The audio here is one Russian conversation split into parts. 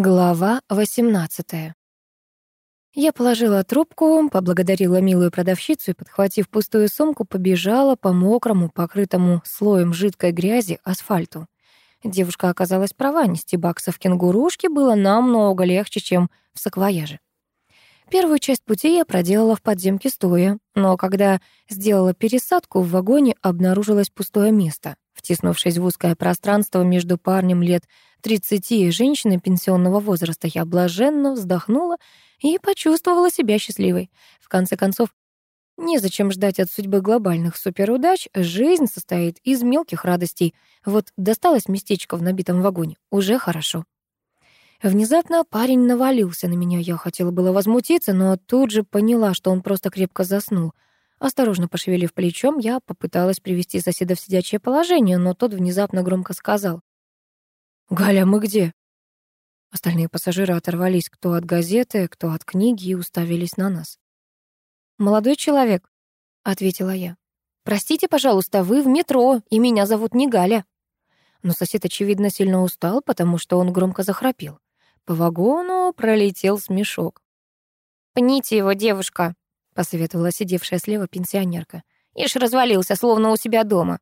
Глава 18 Я положила трубку, поблагодарила милую продавщицу и, подхватив пустую сумку, побежала по мокрому, покрытому слоем жидкой грязи асфальту. Девушка оказалась права, нести баксов кенгурушки было намного легче, чем в саквояже. Первую часть пути я проделала в подземке стоя, но когда сделала пересадку, в вагоне обнаружилось пустое место. Втиснувшись в узкое пространство между парнем лет 30 и женщиной пенсионного возраста, я блаженно вздохнула и почувствовала себя счастливой. В конце концов, незачем ждать от судьбы глобальных суперудач, жизнь состоит из мелких радостей. Вот досталось местечко в набитом вагоне, уже хорошо. Внезапно парень навалился на меня. Я хотела было возмутиться, но тут же поняла, что он просто крепко заснул. Осторожно пошевелив плечом, я попыталась привести соседа в сидячее положение, но тот внезапно громко сказал. «Галя, мы где?» Остальные пассажиры оторвались кто от газеты, кто от книги и уставились на нас. «Молодой человек», — ответила я. «Простите, пожалуйста, вы в метро, и меня зовут не Галя». Но сосед, очевидно, сильно устал, потому что он громко захрапел. По вагону пролетел смешок. «Пните его, девушка», — посоветовала сидевшая слева пенсионерка. «Ишь развалился, словно у себя дома».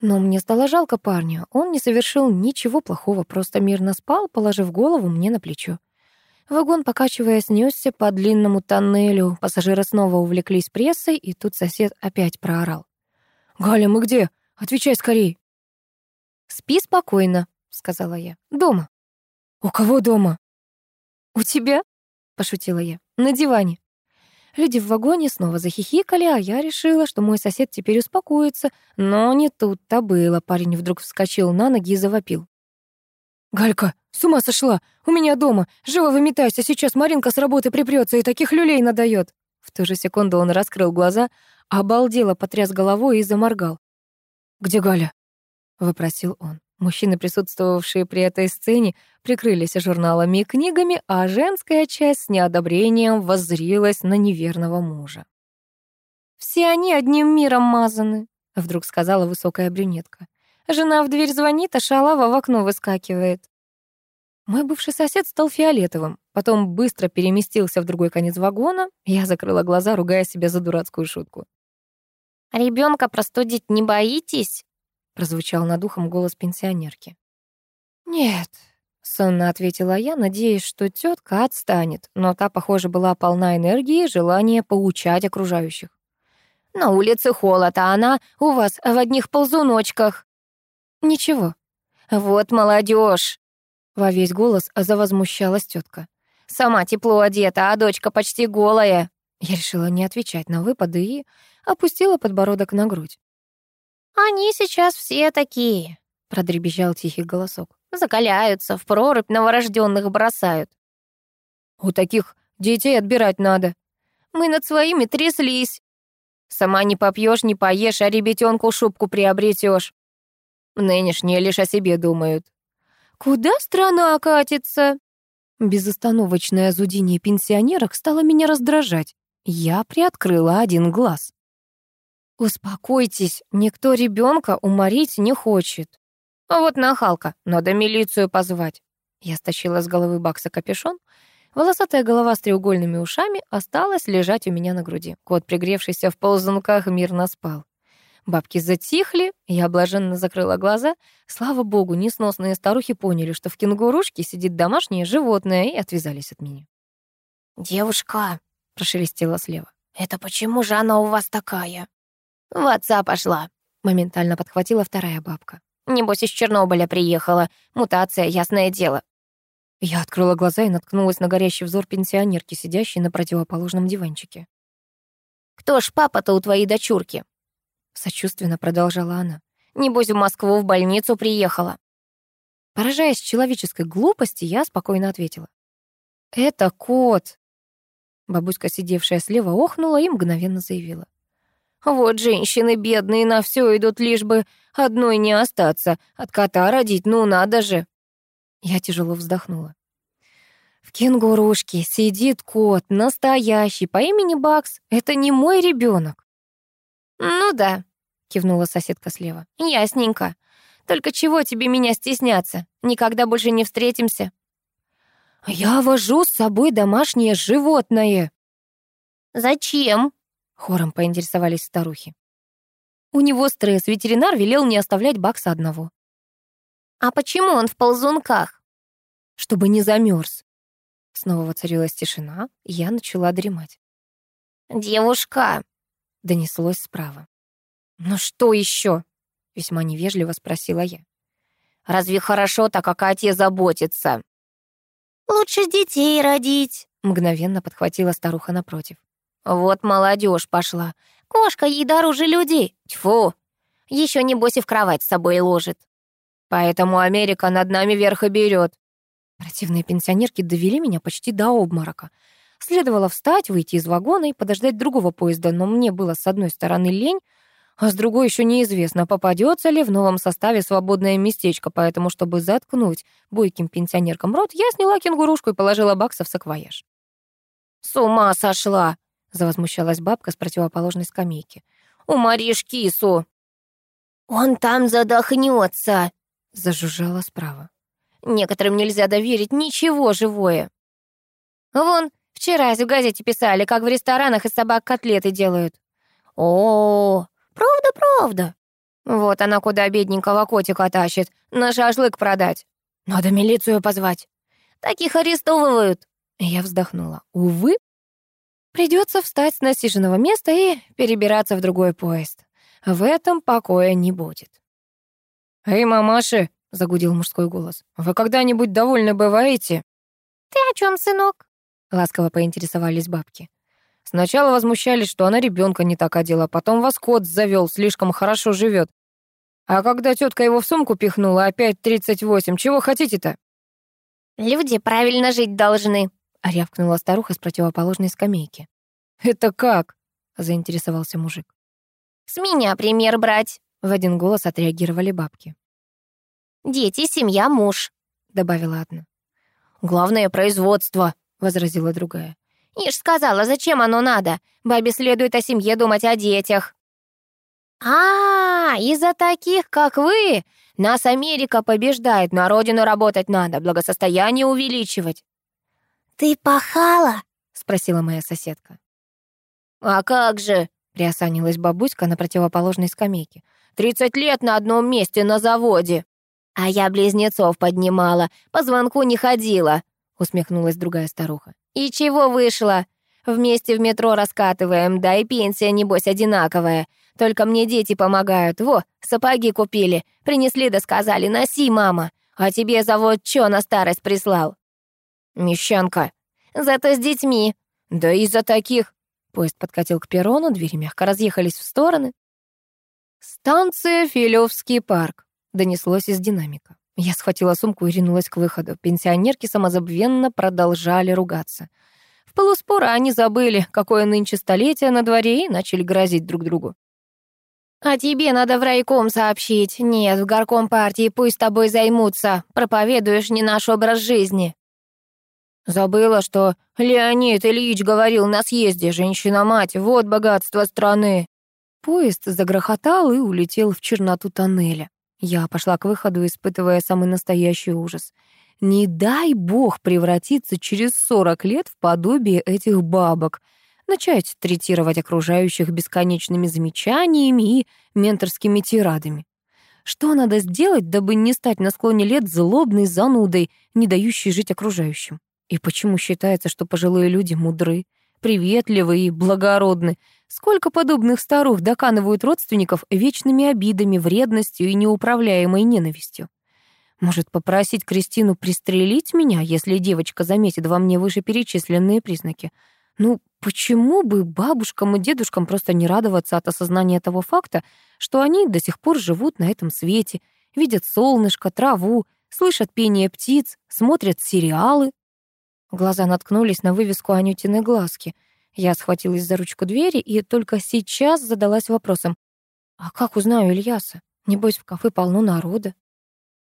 Но мне стало жалко парня. Он не совершил ничего плохого, просто мирно спал, положив голову мне на плечо. Вагон, покачиваясь, нёсся по длинному тоннелю. Пассажиры снова увлеклись прессой, и тут сосед опять проорал. «Галя, мы где? Отвечай скорей!» «Спи спокойно», — сказала я. «Дома». «У кого дома?» «У тебя?» — пошутила я. «На диване». Люди в вагоне снова захихикали, а я решила, что мой сосед теперь успокоится. Но не тут-то было. Парень вдруг вскочил на ноги и завопил. «Галька, с ума сошла! У меня дома! Живо выметайся, сейчас Маринка с работы припрется и таких люлей надает!» В ту же секунду он раскрыл глаза, обалдело потряс головой и заморгал. «Где Галя?» — вопросил он. Мужчины, присутствовавшие при этой сцене, прикрылись журналами и книгами, а женская часть с неодобрением воззрилась на неверного мужа. «Все они одним миром мазаны», — вдруг сказала высокая брюнетка. Жена в дверь звонит, а шалава в окно выскакивает. Мой бывший сосед стал фиолетовым, потом быстро переместился в другой конец вагона. Я закрыла глаза, ругая себя за дурацкую шутку. Ребенка простудить не боитесь?» Прозвучал над ухом голос пенсионерки. «Нет», — сонно ответила я, надеясь, что тетка отстанет, но та, похоже, была полна энергии и желания поучать окружающих. «На улице холод, а она у вас в одних ползуночках». «Ничего». «Вот молодежь!» Во весь голос завозмущалась тетка. «Сама тепло одета, а дочка почти голая». Я решила не отвечать на выпады и опустила подбородок на грудь. «Они сейчас все такие», — продребезжал тихий голосок. «Закаляются, в прорубь новорожденных бросают». «У таких детей отбирать надо». «Мы над своими тряслись». «Сама не попьешь, не поешь, а ребятенку шубку приобретешь». Нынешние лишь о себе думают. «Куда страна катится?» Безостановочное зудение пенсионерок стало меня раздражать. Я приоткрыла один глаз. «Успокойтесь, никто ребенка уморить не хочет». «А вот нахалка, надо милицию позвать». Я стащила с головы Бакса капюшон. Волосатая голова с треугольными ушами осталась лежать у меня на груди. Кот, пригревшийся в ползунках, мирно спал. Бабки затихли, я блаженно закрыла глаза. Слава богу, несносные старухи поняли, что в кенгурушке сидит домашнее животное, и отвязались от меня. «Девушка», — прошелестела слева, — «это почему же она у вас такая?» «В отца пошла», — моментально подхватила вторая бабка. «Небось, из Чернобыля приехала. Мутация, ясное дело». Я открыла глаза и наткнулась на горящий взор пенсионерки, сидящей на противоположном диванчике. «Кто ж папа-то у твоей дочурки?» Сочувственно продолжала она. «Небось, в Москву в больницу приехала». Поражаясь человеческой глупости, я спокойно ответила. «Это кот». Бабуська, сидевшая слева, охнула и мгновенно заявила. Вот женщины бедные на все идут, лишь бы одной не остаться. От кота родить, ну надо же. Я тяжело вздохнула. В кенгурушке сидит кот, настоящий, по имени Бакс. Это не мой ребенок. Ну да, кивнула соседка слева. Ясненько. Только чего тебе меня стесняться? Никогда больше не встретимся. «Я вожу с собой домашнее животное». «Зачем?» — хором поинтересовались старухи. У него стресс, ветеринар велел не оставлять Бакса одного. «А почему он в ползунках?» «Чтобы не замерз». Снова воцарилась тишина, и я начала дремать. «Девушка!» — донеслось справа. «Ну что еще?» — весьма невежливо спросила я. «Разве хорошо так о коте заботиться?» «Лучше детей родить», — мгновенно подхватила старуха напротив. «Вот молодежь пошла. Кошка ей дороже людей. Тьфу! Еще небось и в кровать с собой ложит. Поэтому Америка над нами верх и берет. Противные пенсионерки довели меня почти до обморока. Следовало встать, выйти из вагона и подождать другого поезда, но мне было с одной стороны лень, а с другой еще неизвестно, попадется ли в новом составе свободное местечко, поэтому, чтобы заткнуть бойким пенсионеркам рот, я сняла кенгурушку и положила бакса в саквояж. «С ума сошла!» — завозмущалась бабка с противоположной скамейки. «У Мариш кису!» «Он там задохнется!» — зажужжала справа. «Некоторым нельзя доверить ничего живое!» «Вон, вчера в газете писали, как в ресторанах из собак котлеты делают». «О, Правда, правда. Вот она куда бедненького котика тащит, на шашлык продать. Надо милицию позвать. Таких арестовывают. Я вздохнула. Увы, придется встать с насиженного места и перебираться в другой поезд. В этом покоя не будет. «Эй, мамаши!» — загудел мужской голос. «Вы когда-нибудь довольны бываете?» «Ты о чем, сынок?» — ласково поинтересовались бабки. Сначала возмущались, что она ребенка не так одела, потом воскот завел, слишком хорошо живет. А когда тетка его в сумку пихнула, опять 38, чего хотите-то? «Люди правильно жить должны», — рявкнула старуха с противоположной скамейки. «Это как?» — заинтересовался мужик. «С меня пример брать», — в один голос отреагировали бабки. «Дети, семья, муж», — добавила одна. «Главное — производство», — возразила другая. Ишь сказала, зачем оно надо? Бабе следует о семье думать, о детях. А, из-за таких, как вы, нас Америка побеждает, на родину работать надо, благосостояние увеличивать. Ты пахала? спросила моя соседка. А как же? приосанилась бабуська на противоположной скамейке. «Тридцать лет на одном месте на заводе!» «А я близнецов поднимала, по звонку не ходила», — усмехнулась другая старуха. «И чего вышло? Вместе в метро раскатываем, да и пенсия, небось, одинаковая. Только мне дети помогают. Во, сапоги купили. Принесли да сказали, носи, мама. А тебе завод чё на старость прислал?» «Мещанка. Зато с детьми. Да из-за таких...» Поезд подкатил к перрону, двери мягко разъехались в стороны. «Станция Филевский парк», — донеслось из динамика. Я схватила сумку и ринулась к выходу. Пенсионерки самозабвенно продолжали ругаться. В полуспора они забыли, какое нынче столетие на дворе, и начали грозить друг другу. «А тебе надо в райком сообщить. Нет, в горком партии пусть тобой займутся. Проповедуешь не наш образ жизни». Забыла, что Леонид Ильич говорил на съезде «Женщина-мать, вот богатство страны». Поезд загрохотал и улетел в черноту тоннеля. Я пошла к выходу, испытывая самый настоящий ужас. Не дай бог превратиться через 40 лет в подобие этих бабок, начать третировать окружающих бесконечными замечаниями и менторскими тирадами. Что надо сделать, дабы не стать на склоне лет злобной занудой, не дающей жить окружающим? И почему считается, что пожилые люди мудры, приветливы и благородны, Сколько подобных старух доканывают родственников вечными обидами, вредностью и неуправляемой ненавистью? Может, попросить Кристину пристрелить меня, если девочка заметит во мне вышеперечисленные признаки? Ну, почему бы бабушкам и дедушкам просто не радоваться от осознания того факта, что они до сих пор живут на этом свете, видят солнышко, траву, слышат пение птиц, смотрят сериалы? Глаза наткнулись на вывеску Анютины глазки. Я схватилась за ручку двери и только сейчас задалась вопросом. А как узнаю Ильяса? Небось, в кафе полно народа.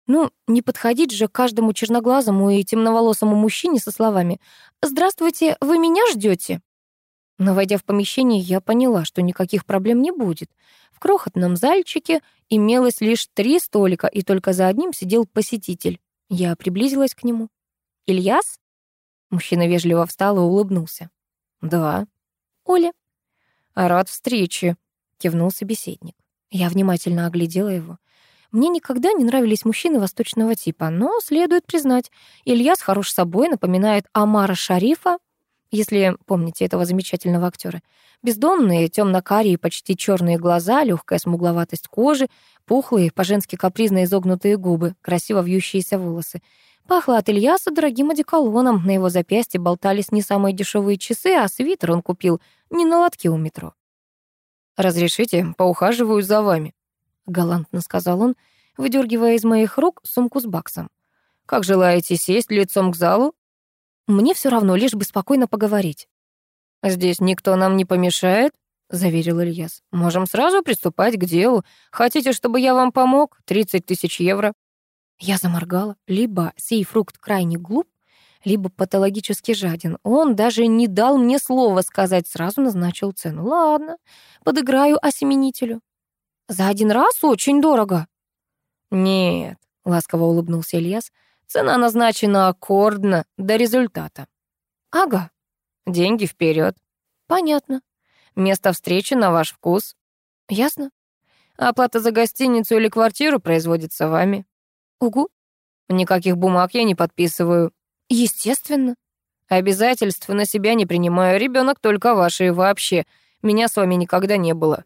Ну, не подходить же каждому черноглазому и темноволосому мужчине со словами «Здравствуйте, вы меня ждете?» Но, войдя в помещение, я поняла, что никаких проблем не будет. В крохотном зальчике имелось лишь три столика, и только за одним сидел посетитель. Я приблизилась к нему. «Ильяс?» Мужчина вежливо встал и улыбнулся. «Да». «Оля». «Рад встрече», — кивнул собеседник. Я внимательно оглядела его. Мне никогда не нравились мужчины восточного типа, но, следует признать, Ильяс хорош собой, напоминает Амара Шарифа, если помните этого замечательного актера. Бездомные, темно-карие, почти черные глаза, легкая смугловатость кожи, пухлые, по-женски капризно изогнутые губы, красиво вьющиеся волосы. Пахло от Ильяса дорогим одеколоном, на его запястье болтались не самые дешевые часы, а свитер он купил не на лотке у метро. «Разрешите, поухаживаю за вами», — галантно сказал он, выдергивая из моих рук сумку с баксом. «Как желаете сесть лицом к залу?» «Мне все равно, лишь бы спокойно поговорить». «Здесь никто нам не помешает», — заверил Ильяс. «Можем сразу приступать к делу. Хотите, чтобы я вам помог? 30 тысяч евро». Я заморгала. Либо сей фрукт крайне глуп, либо патологически жаден. Он даже не дал мне слова сказать, сразу назначил цену. Ладно, подыграю осеменителю. За один раз очень дорого. Нет, ласково улыбнулся Ильяс. Цена назначена аккордно до результата. Ага. Деньги вперед. Понятно. Место встречи на ваш вкус. Ясно. Оплата за гостиницу или квартиру производится вами. Угу. Никаких бумаг я не подписываю. Естественно. Обязательств на себя не принимаю. Ребенок только ваш и вообще. Меня с вами никогда не было.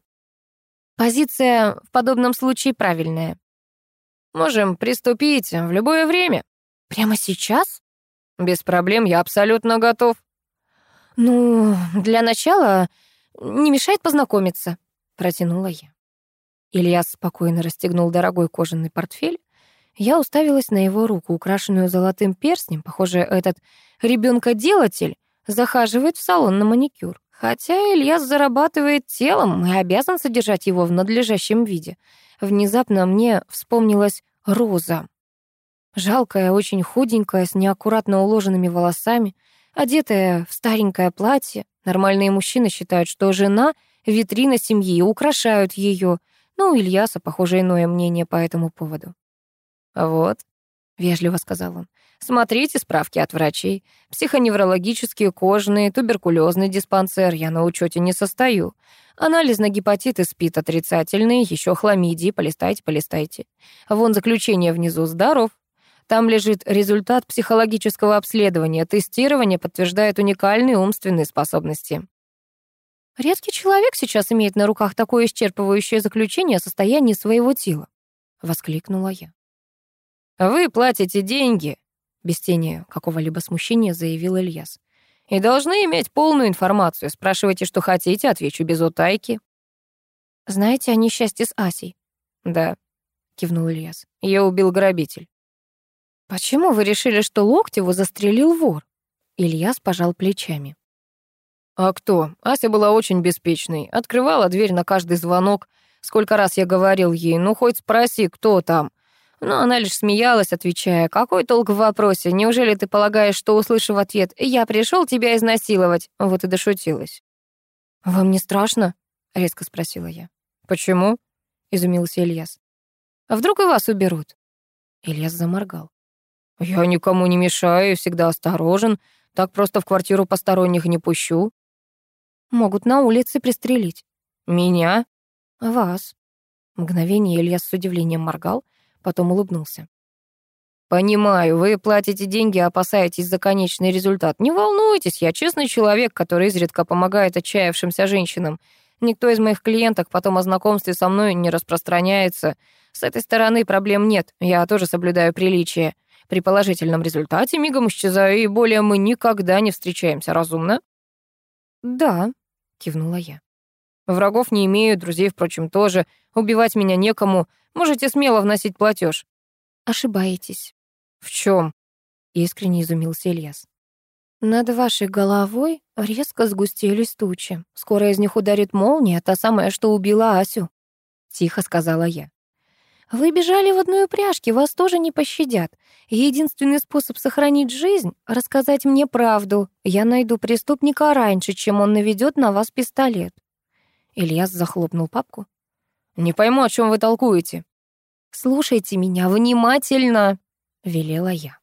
Позиция в подобном случае правильная. Можем приступить в любое время. Прямо сейчас? Без проблем, я абсолютно готов. Ну, для начала не мешает познакомиться, протянула я. Илья спокойно расстегнул дорогой кожаный портфель, я уставилась на его руку, украшенную золотым перстнем. Похоже, этот ребенка-делатель захаживает в салон на маникюр. Хотя Ильяс зарабатывает телом и обязан содержать его в надлежащем виде. Внезапно мне вспомнилась Роза. Жалкая, очень худенькая, с неаккуратно уложенными волосами, одетая в старенькое платье. Нормальные мужчины считают, что жена — витрина семьи, украшают ее. Ну, у Ильяса, похоже, иное мнение по этому поводу. «Вот», — вежливо сказал он, — «смотрите справки от врачей. Психоневрологические, кожные, туберкулезный диспансер. Я на учете не состою. Анализ на гепатит и СПИД отрицательный, еще хламидии. Полистайте, полистайте. Вон заключение внизу. Здоров. Там лежит результат психологического обследования. Тестирование подтверждает уникальные умственные способности». «Редкий человек сейчас имеет на руках такое исчерпывающее заключение о состоянии своего тела», — воскликнула я. «Вы платите деньги», — без тени какого-либо смущения заявил Ильяс. «И должны иметь полную информацию. Спрашивайте, что хотите, отвечу без утайки». «Знаете о несчастье с Асей?» «Да», — кивнул Ильяс. «Я убил грабитель». «Почему вы решили, что Локтеву застрелил вор?» Ильяс пожал плечами. «А кто? Ася была очень беспечной. Открывала дверь на каждый звонок. Сколько раз я говорил ей, ну хоть спроси, кто там. Но она лишь смеялась, отвечая, «Какой толк в вопросе? Неужели ты полагаешь, что, услышав ответ, я пришел тебя изнасиловать?» Вот и дошутилась. «Вам не страшно?» — резко спросила я. «Почему?» — изумился Ильяс. «А вдруг и вас уберут?» Ильяс заморгал. «Я никому не мешаю всегда осторожен. Так просто в квартиру посторонних не пущу». «Могут на улице пристрелить». «Меня?» «Вас». Мгновение Ильяс с удивлением моргал, потом улыбнулся. «Понимаю, вы платите деньги, опасаетесь за конечный результат. Не волнуйтесь, я честный человек, который изредка помогает отчаявшимся женщинам. Никто из моих клиенток потом о знакомстве со мной не распространяется. С этой стороны проблем нет, я тоже соблюдаю приличие. При положительном результате мигом исчезаю, и более мы никогда не встречаемся, разумно?» «Да», — кивнула я. «Врагов не имею, друзей, впрочем, тоже. Убивать меня некому, Можете смело вносить платеж. Ошибаетесь. В чем? Искренне изумился Ильяс. Над вашей головой резко сгустились тучи. Скоро из них ударит молния, та самая, что убила Асю. Тихо сказала я. Вы бежали в одной упряжке, вас тоже не пощадят. Единственный способ сохранить жизнь — рассказать мне правду. Я найду преступника раньше, чем он наведет на вас пистолет. Ильяс захлопнул папку. «Не пойму, о чем вы толкуете». «Слушайте меня внимательно», — велела я.